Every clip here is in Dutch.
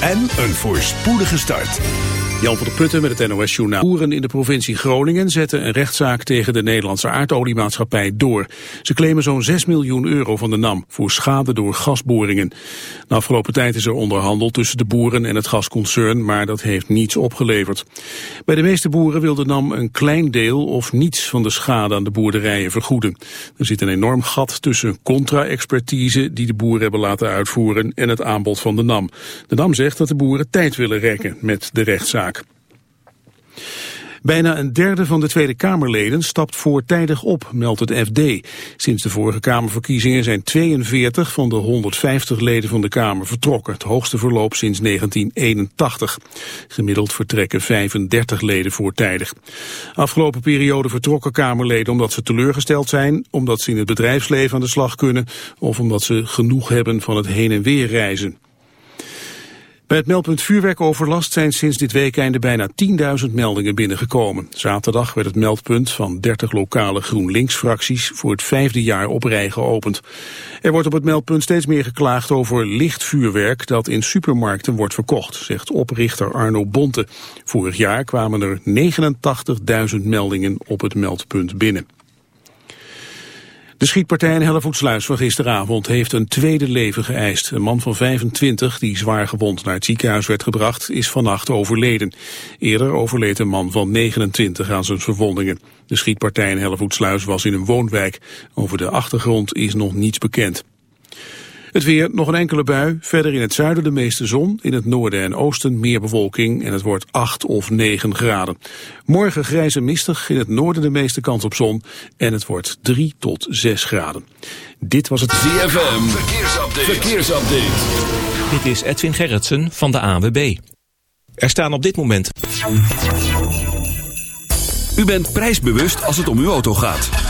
en een voorspoedige start. Jan van der Putten met het NOS Journaal. Boeren in de provincie Groningen zetten een rechtszaak tegen de Nederlandse aardoliemaatschappij door. Ze claimen zo'n 6 miljoen euro van de NAM voor schade door gasboringen. De afgelopen tijd is er onderhandeld tussen de boeren en het gasconcern, maar dat heeft niets opgeleverd. Bij de meeste boeren wil de NAM een klein deel of niets van de schade aan de boerderijen vergoeden. Er zit een enorm gat tussen contra-expertise die de boeren hebben laten uitvoeren en het aanbod van de NAM. De NAM zegt dat de boeren tijd willen rekken met de rechtszaak. Bijna een derde van de Tweede Kamerleden stapt voortijdig op, meldt het FD. Sinds de vorige Kamerverkiezingen zijn 42 van de 150 leden van de Kamer vertrokken. Het hoogste verloop sinds 1981. Gemiddeld vertrekken 35 leden voortijdig. Afgelopen periode vertrokken Kamerleden omdat ze teleurgesteld zijn, omdat ze in het bedrijfsleven aan de slag kunnen of omdat ze genoeg hebben van het heen en weer reizen. Bij het meldpunt vuurwerkoverlast zijn sinds dit weekende bijna 10.000 meldingen binnengekomen. Zaterdag werd het meldpunt van 30 lokale GroenLinks-fracties voor het vijfde jaar op rij geopend. Er wordt op het meldpunt steeds meer geklaagd over licht vuurwerk dat in supermarkten wordt verkocht, zegt oprichter Arno Bonte. Vorig jaar kwamen er 89.000 meldingen op het meldpunt binnen. De schietpartij in Hellevoetsluis van gisteravond heeft een tweede leven geëist. Een man van 25, die zwaar gewond naar het ziekenhuis werd gebracht, is vannacht overleden. Eerder overleed een man van 29 aan zijn verwondingen. De schietpartij in Hellevoetsluis was in een woonwijk. Over de achtergrond is nog niets bekend. Het weer, nog een enkele bui. Verder in het zuiden de meeste zon. In het noorden en oosten meer bewolking. En het wordt 8 of 9 graden. Morgen grijs en mistig. In het noorden de meeste kans op zon. En het wordt 3 tot 6 graden. Dit was het ZFM. Verkeersupdate. Verkeersupdate. Dit is Edwin Gerritsen van de AWB. Er staan op dit moment... U bent prijsbewust als het om uw auto gaat.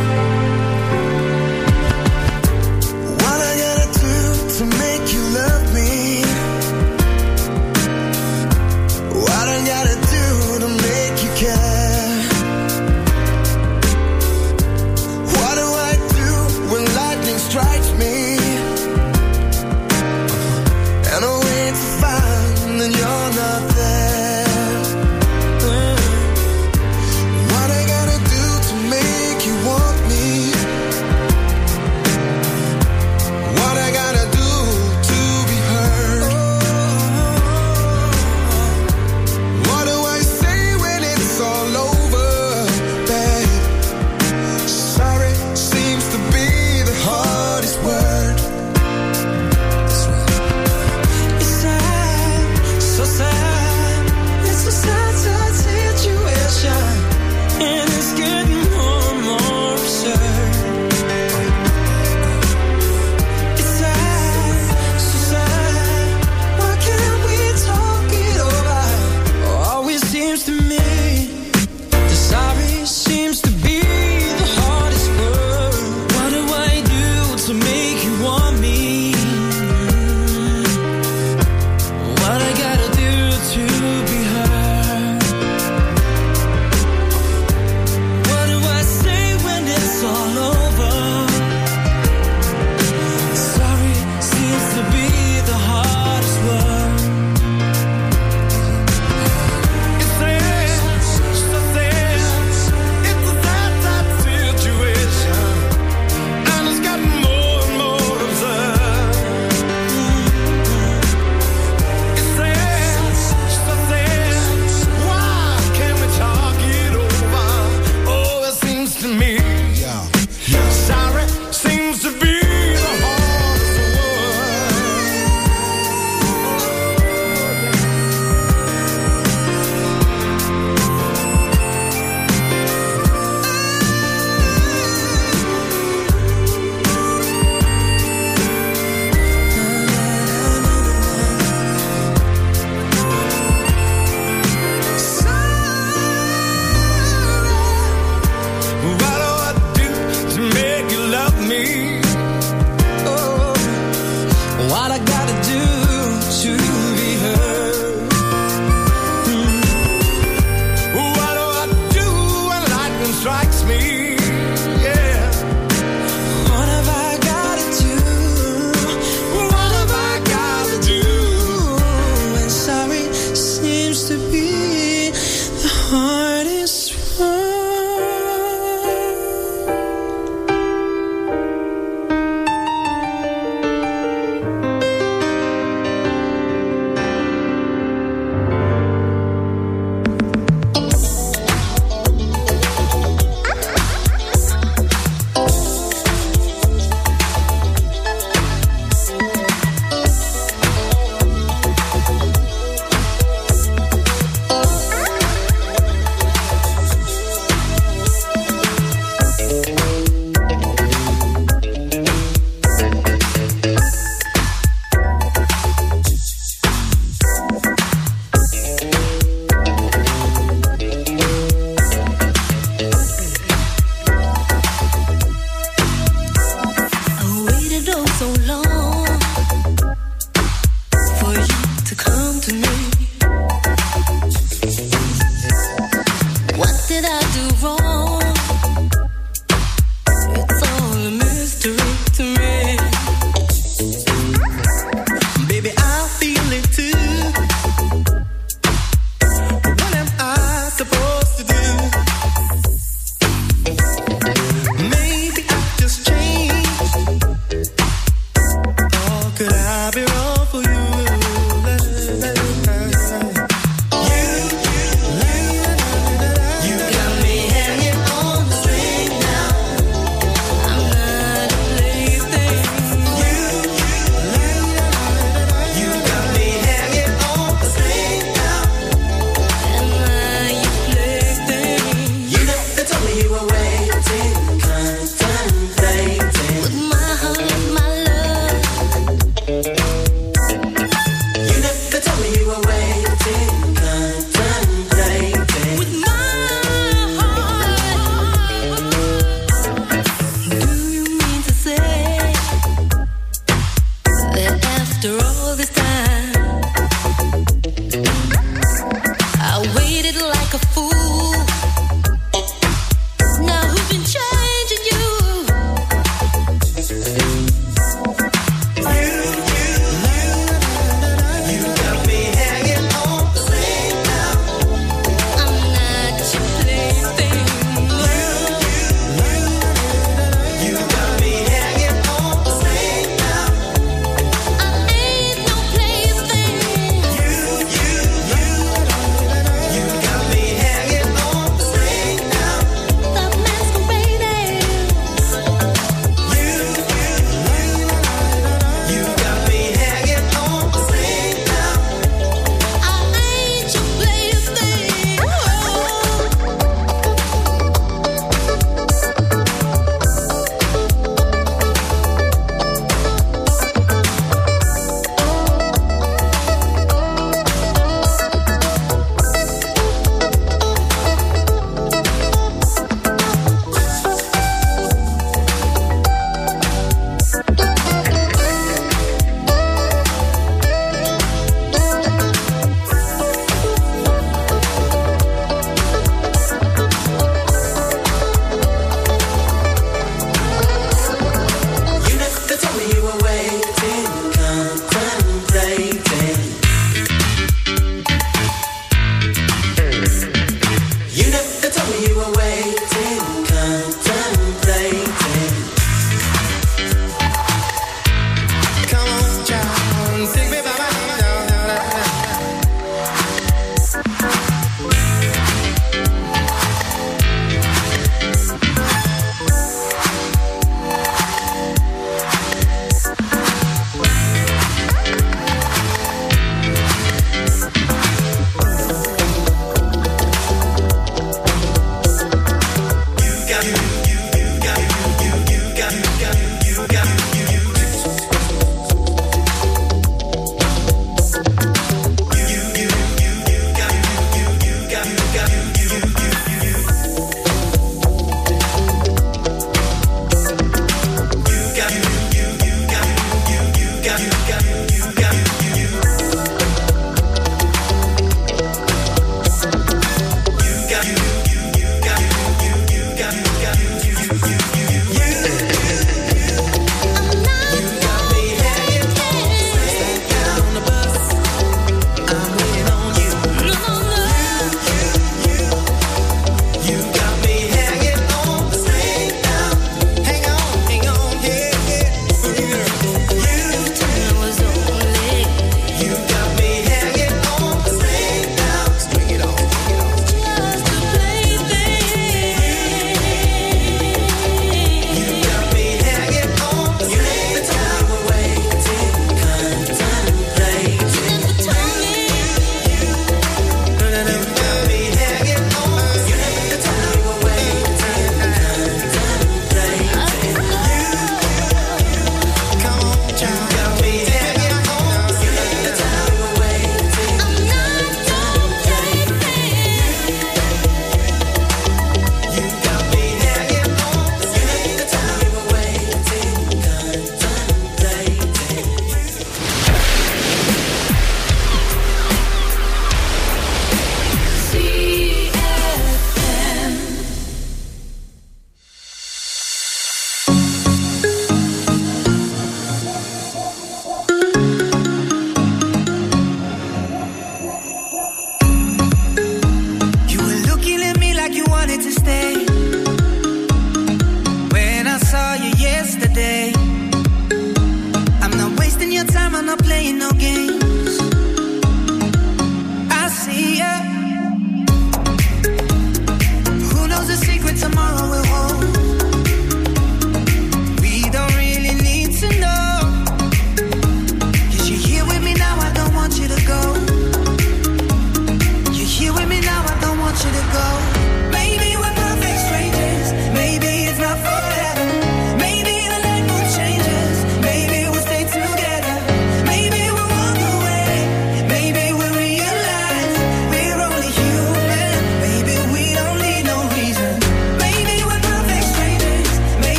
What did I do wrong?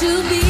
To be.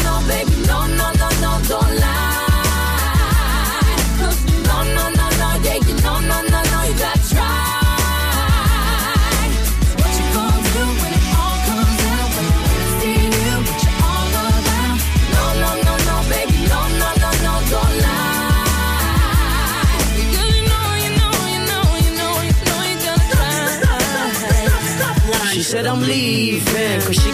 baby, no, no, no, no, don't no, no, no, no, yeah, you no, no, no, no, you gotta try. said I'm leaving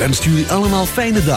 Wenst jullie allemaal fijne dag.